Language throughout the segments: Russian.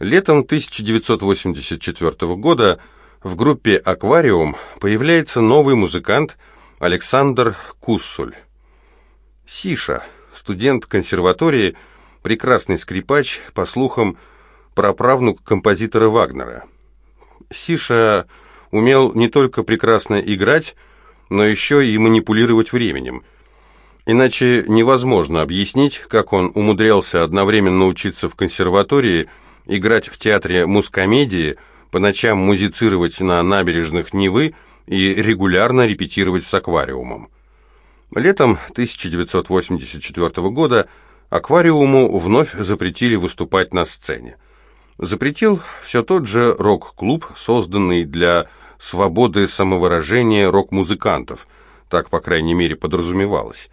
Летом 1984 года в группе «Аквариум» появляется новый музыкант Александр Куссуль. Сиша, студент консерватории, прекрасный скрипач, по слухам, праправнук композитора Вагнера. Сиша умел не только прекрасно играть, но еще и манипулировать временем. Иначе невозможно объяснить, как он умудрялся одновременно учиться в консерватории – играть в театре мускомедии, по ночам музицировать на набережных Невы и регулярно репетировать с аквариумом. Летом 1984 года аквариуму вновь запретили выступать на сцене. Запретил все тот же рок-клуб, созданный для свободы самовыражения рок-музыкантов, так, по крайней мере, подразумевалось.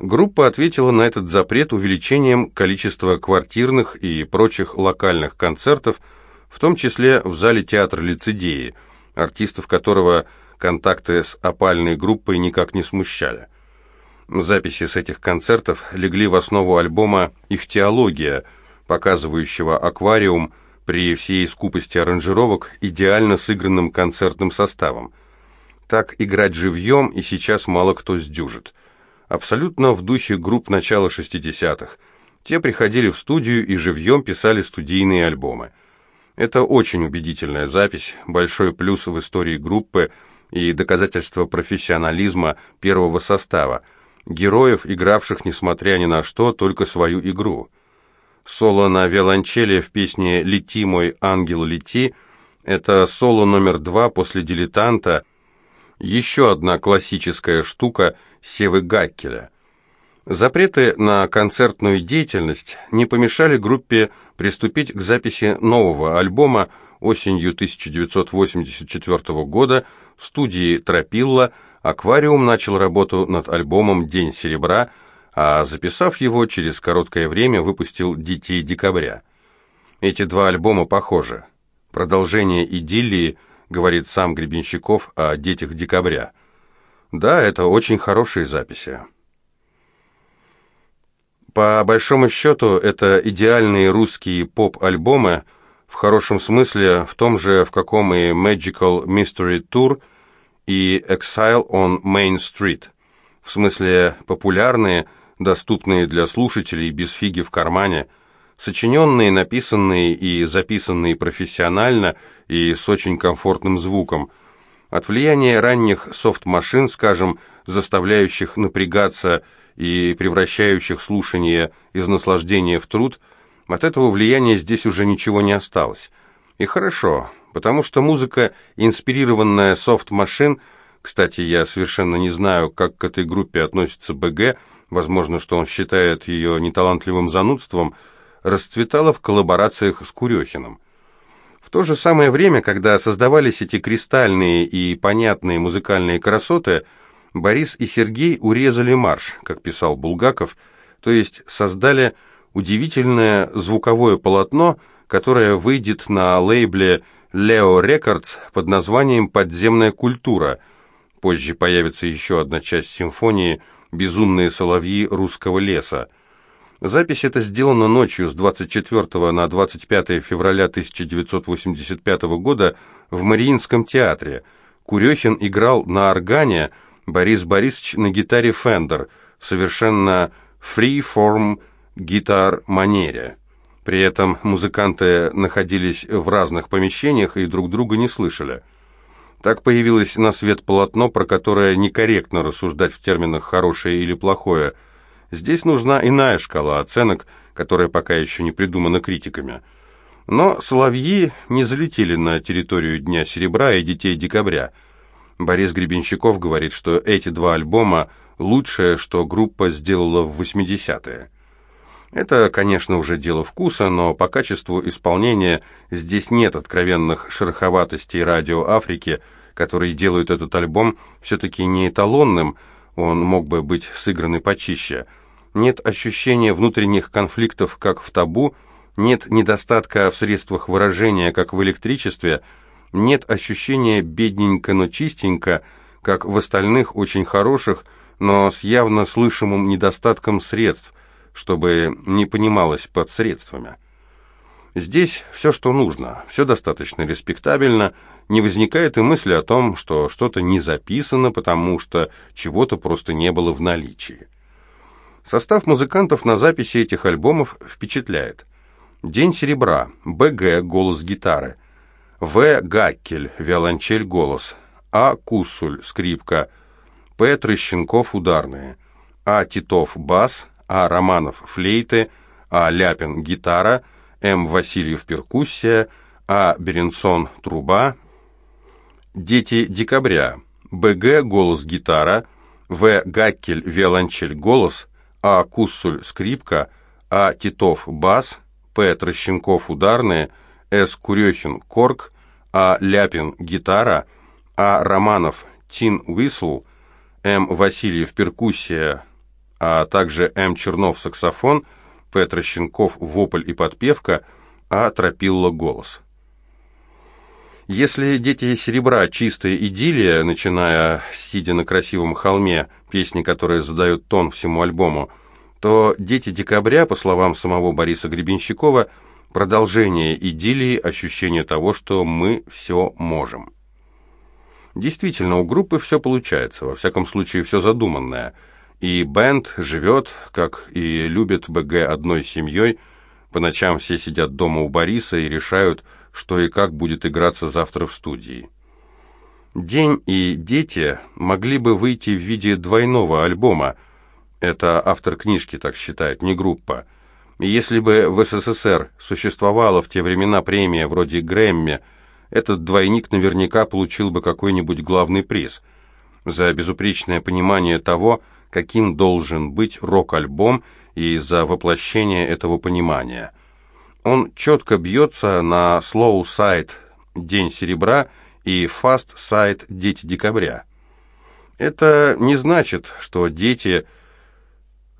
Группа ответила на этот запрет увеличением количества квартирных и прочих локальных концертов, в том числе в зале театра «Лицедеи», артистов которого контакты с опальной группой никак не смущали. Записи с этих концертов легли в основу альбома «Их теология», показывающего аквариум при всей скупости аранжировок идеально сыгранным концертным составом. Так играть живьем и сейчас мало кто сдюжит абсолютно в духе групп начала 60-х. Те приходили в студию и живьем писали студийные альбомы. Это очень убедительная запись, большой плюс в истории группы и доказательство профессионализма первого состава, героев, игравших, несмотря ни на что, только свою игру. Соло на виолончели в песне «Лети, мой ангел, лети» — это соло номер два после «Дилетанта», еще одна классическая штука Севы Гаккеля. Запреты на концертную деятельность не помешали группе приступить к записи нового альбома осенью 1984 года в студии «Тропилла». «Аквариум» начал работу над альбомом «День серебра», а записав его, через короткое время выпустил «Детей декабря». Эти два альбома похожи. Продолжение идиллии – говорит сам Гребенщиков о детях декабря. Да, это очень хорошие записи. По большому счету, это идеальные русские поп-альбомы, в хорошем смысле, в том же, в каком и Magical Mystery Tour и Exile on Main Street. В смысле популярные, доступные для слушателей без фиги в кармане – сочиненные, написанные и записанные профессионально и с очень комфортным звуком. От влияния ранних софт-машин, скажем, заставляющих напрягаться и превращающих слушание из наслаждения в труд, от этого влияния здесь уже ничего не осталось. И хорошо, потому что музыка, инспирированная софт-машин, кстати, я совершенно не знаю, как к этой группе относится БГ, возможно, что он считает ее неталантливым занудством – расцветала в коллаборациях с Курехиным. В то же самое время, когда создавались эти кристальные и понятные музыкальные красоты, Борис и Сергей урезали марш, как писал Булгаков, то есть создали удивительное звуковое полотно, которое выйдет на лейбле Leo Records под названием «Подземная культура». Позже появится еще одна часть симфонии «Безумные соловьи русского леса». Запись эта сделана ночью с 24 на 25 февраля 1985 года в Мариинском театре. Курехин играл на органе, Борис Борисович на гитаре Fender в совершенно free-form гитар-манере. При этом музыканты находились в разных помещениях и друг друга не слышали. Так появилось на свет полотно, про которое некорректно рассуждать в терминах «хорошее» или «плохое», Здесь нужна иная шкала оценок, которая пока еще не придумана критиками. Но соловьи не залетели на территорию Дня Серебра и Детей Декабря. Борис Гребенщиков говорит, что эти два альбома – лучшее, что группа сделала в 80-е. Это, конечно, уже дело вкуса, но по качеству исполнения здесь нет откровенных шероховатостей радио Африки, которые делают этот альбом все-таки не эталонным, он мог бы быть сыгран и почище – нет ощущения внутренних конфликтов, как в табу, нет недостатка в средствах выражения, как в электричестве, нет ощущения бедненько, но чистенько, как в остальных очень хороших, но с явно слышимым недостатком средств, чтобы не понималось под средствами. Здесь все, что нужно, все достаточно респектабельно, не возникает и мысли о том, что что-то не записано, потому что чего-то просто не было в наличии. Состав музыкантов на записи этих альбомов впечатляет. «День серебра», «БГ» — голос гитары, «В» — Гаккель, виолончель, голос, «А» — Кусуль, скрипка, «П» — Трощенков, ударные, «А» — Титов, бас, «А» — Романов, флейты, «А» — Ляпин, гитара, «М» — Васильев, перкуссия, «А» — Беренсон, труба, «Дети декабря», «БГ» — голос, гитара, «В» — Гаккель, виолончель, голос, «А» — Куссуль, скрипка, «А» — Титов, бас, «П» — Трощенков, ударные, «С» — Курехин, корк, «А» — Ляпин, гитара, «А» — Романов, тин, уисл, М. Васильев, перкуссия, а также М. Чернов, саксофон, П. Трощенков, вопль и подпевка, А. Тропилла, голос. Если «Дети серебра» — чистая идиллия, начиная сидя на красивом холме, песни, которые задают тон всему альбому, то «Дети декабря», по словам самого Бориса Гребенщикова, продолжение идиллии, ощущение того, что мы все можем. Действительно, у группы все получается, во всяком случае, все задуманное. И бенд живет, как и любит БГ одной семьей, по ночам все сидят дома у Бориса и решают, что и как будет играться завтра в студии. «День» и «Дети» могли бы выйти в виде двойного альбома. Это автор книжки так считает, не группа. Если бы в СССР существовала в те времена премия вроде Грэмми, этот двойник наверняка получил бы какой-нибудь главный приз за безупречное понимание того, каким должен быть рок-альбом и за воплощение этого понимания – он четко бьется на slow side «День серебра» и fast side «Дети декабря». Это не значит, что дети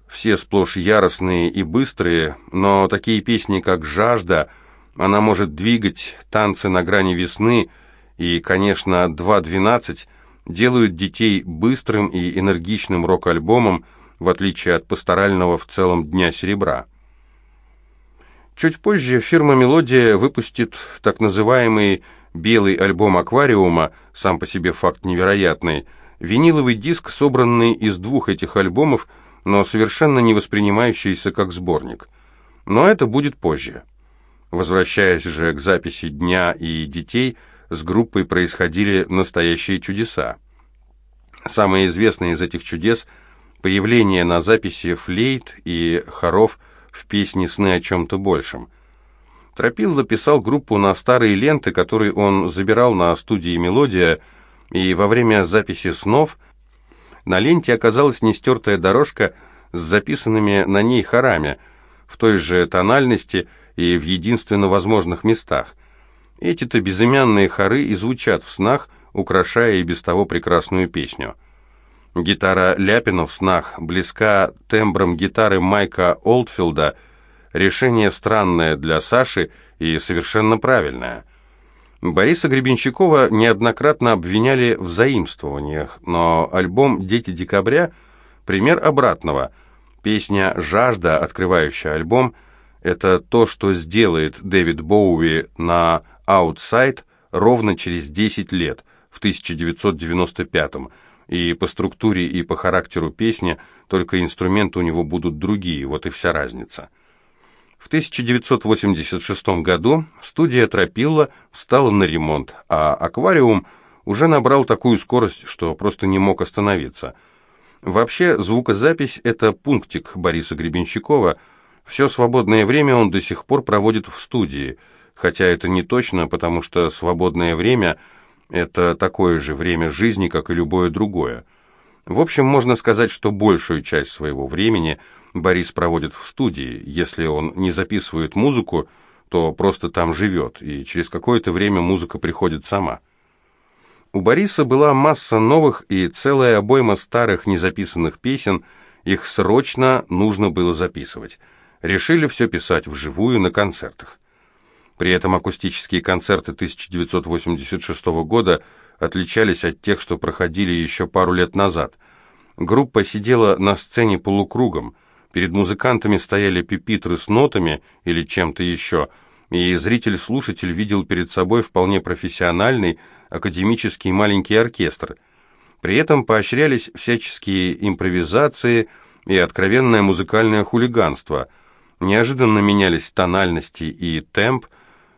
все сплошь яростные и быстрые, но такие песни, как «Жажда», она может двигать «Танцы на грани весны» и, конечно, «2.12» делают детей быстрым и энергичным рок-альбомом, в отличие от пасторального в целом «Дня серебра». Чуть позже фирма «Мелодия» выпустит так называемый «белый альбом аквариума», сам по себе факт невероятный, виниловый диск, собранный из двух этих альбомов, но совершенно не воспринимающийся как сборник. Но это будет позже. Возвращаясь же к записи «Дня» и «Детей», с группой происходили настоящие чудеса. Самое известное из этих чудес – появление на записи флейт и хоров – в песне «Сны о чем-то большем». Тропилла писал группу на старые ленты, которые он забирал на студии «Мелодия», и во время записи снов на ленте оказалась нестертая дорожка с записанными на ней хорами в той же тональности и в единственно возможных местах. Эти-то безымянные хоры и звучат в снах, украшая и без того прекрасную песню. Гитара Ляпина в снах близка тембром гитары Майка Олдфилда. Решение странное для Саши и совершенно правильное. Бориса Гребенщикова неоднократно обвиняли в заимствованиях, но альбом «Дети декабря» — пример обратного. Песня «Жажда», открывающая альбом, это то, что сделает Дэвид Боуи на «Outside» ровно через 10 лет, в 1995 году и по структуре, и по характеру песни, только инструменты у него будут другие, вот и вся разница. В 1986 году студия Тропилла встала на ремонт, а «Аквариум» уже набрал такую скорость, что просто не мог остановиться. Вообще, звукозапись – это пунктик Бориса Гребенщикова. Все свободное время он до сих пор проводит в студии, хотя это не точно, потому что свободное время – это такое же время жизни, как и любое другое. В общем, можно сказать, что большую часть своего времени Борис проводит в студии. Если он не записывает музыку, то просто там живет, и через какое-то время музыка приходит сама. У Бориса была масса новых и целая обойма старых незаписанных песен, их срочно нужно было записывать. Решили все писать вживую на концертах. При этом акустические концерты 1986 года отличались от тех, что проходили еще пару лет назад. Группа сидела на сцене полукругом, перед музыкантами стояли пипитры с нотами или чем-то еще, и зритель-слушатель видел перед собой вполне профессиональный, академический маленький оркестр. При этом поощрялись всяческие импровизации и откровенное музыкальное хулиганство. Неожиданно менялись тональности и темп.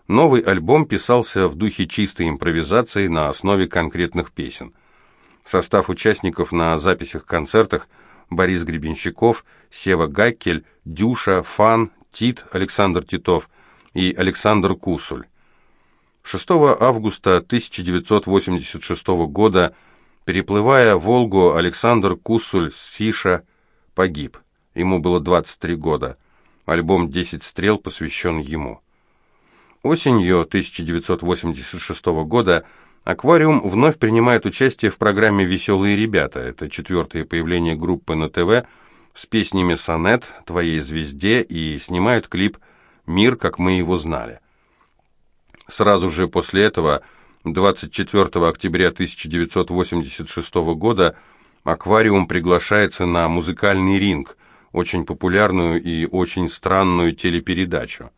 Новый альбом писался в духе чистой импровизации на основе конкретных песен. Состав участников на записях-концертах Борис Гребенщиков, Сева Гаккель, Дюша, Фан, Тит, Александр Титов и Александр Кусуль. 6 августа 1986 года, переплывая Волгу, Александр Кусуль Сиша погиб. Ему было 23 года. Альбом «10 стрел» посвящен ему. Осенью 1986 года «Аквариум» вновь принимает участие в программе «Веселые ребята». Это четвертое появление группы на ТВ с песнями «Сонет», «Твоей звезде» и снимают клип «Мир, как мы его знали». Сразу же после этого, 24 октября 1986 года, «Аквариум» приглашается на музыкальный ринг, очень популярную и очень странную телепередачу.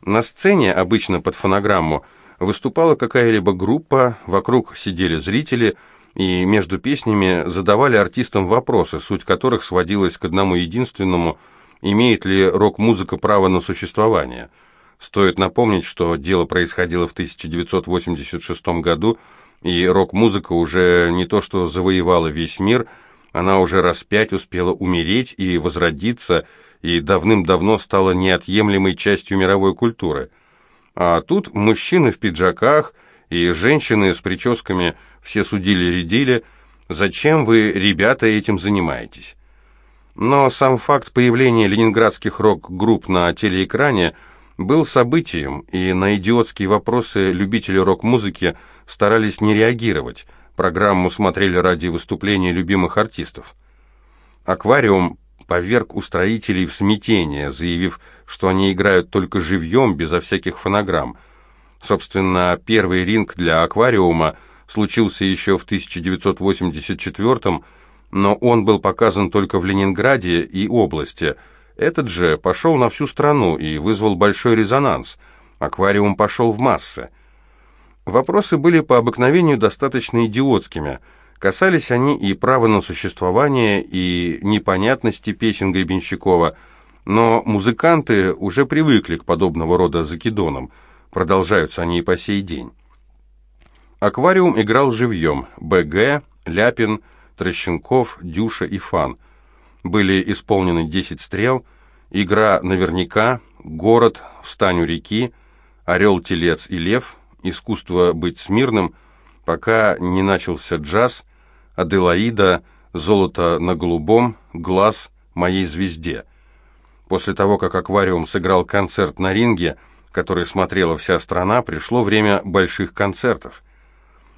На сцене, обычно под фонограмму, выступала какая-либо группа, вокруг сидели зрители, и между песнями задавали артистам вопросы, суть которых сводилась к одному единственному – имеет ли рок-музыка право на существование – Стоит напомнить, что дело происходило в 1986 году, и рок-музыка уже не то что завоевала весь мир, она уже раз пять успела умереть и возродиться, и давным-давно стала неотъемлемой частью мировой культуры. А тут мужчины в пиджаках и женщины с прическами все судили-редили, зачем вы, ребята, этим занимаетесь? Но сам факт появления ленинградских рок-групп на телеэкране – был событием, и на идиотские вопросы любители рок-музыки старались не реагировать. Программу смотрели ради выступления любимых артистов. «Аквариум» поверг устроителей в смятение, заявив, что они играют только живьем, безо всяких фонограмм. Собственно, первый ринг для «Аквариума» случился еще в 1984 но он был показан только в Ленинграде и области – этот же пошел на всю страну и вызвал большой резонанс. Аквариум пошел в массы. Вопросы были по обыкновению достаточно идиотскими. Касались они и права на существование, и непонятности песен Гребенщикова, но музыканты уже привыкли к подобного рода закидонам. Продолжаются они и по сей день. Аквариум играл живьем. БГ, Ляпин, Трощенков, Дюша и Фан – были исполнены 10 стрел, игра наверняка, город, встань у реки, орел, телец и лев, искусство быть смирным, пока не начался джаз, Аделаида, золото на голубом, глаз моей звезде. После того, как «Аквариум» сыграл концерт на ринге, который смотрела вся страна, пришло время больших концертов.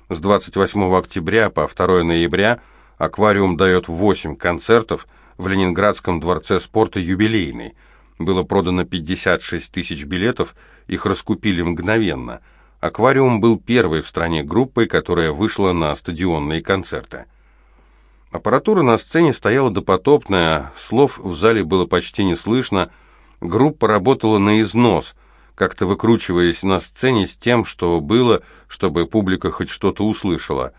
С 28 октября по 2 ноября «Аквариум» дает 8 концертов – в Ленинградском дворце спорта «Юбилейный». Было продано 56 тысяч билетов, их раскупили мгновенно. «Аквариум» был первой в стране группой, которая вышла на стадионные концерты. Аппаратура на сцене стояла допотопная, слов в зале было почти не слышно, группа работала на износ, как-то выкручиваясь на сцене с тем, что было, чтобы публика хоть что-то услышала.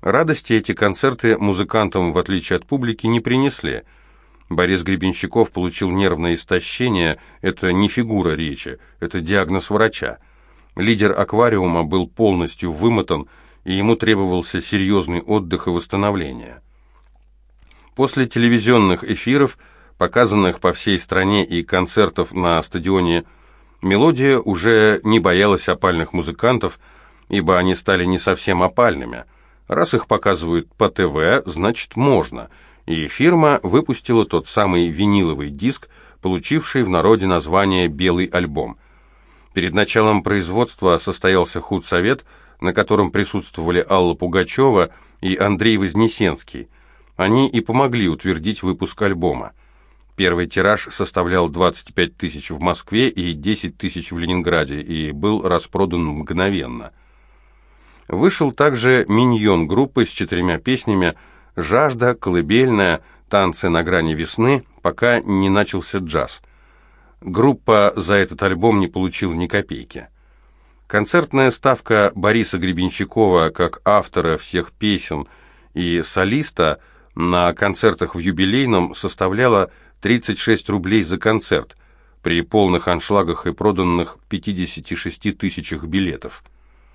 Радости эти концерты музыкантам, в отличие от публики, не принесли – Борис Гребенщиков получил нервное истощение, это не фигура речи, это диагноз врача. Лидер аквариума был полностью вымотан, и ему требовался серьезный отдых и восстановление. После телевизионных эфиров, показанных по всей стране и концертов на стадионе, мелодия уже не боялась опальных музыкантов, ибо они стали не совсем опальными. Раз их показывают по ТВ, значит можно – и фирма выпустила тот самый виниловый диск, получивший в народе название «Белый альбом». Перед началом производства состоялся худсовет, на котором присутствовали Алла Пугачева и Андрей Вознесенский. Они и помогли утвердить выпуск альбома. Первый тираж составлял 25 тысяч в Москве и 10 тысяч в Ленинграде и был распродан мгновенно. Вышел также миньон группы с четырьмя песнями – жажда, колыбельная, танцы на грани весны, пока не начался джаз. Группа за этот альбом не получила ни копейки. Концертная ставка Бориса Гребенщикова как автора всех песен и солиста на концертах в юбилейном составляла 36 рублей за концерт при полных аншлагах и проданных 56 тысячах билетов –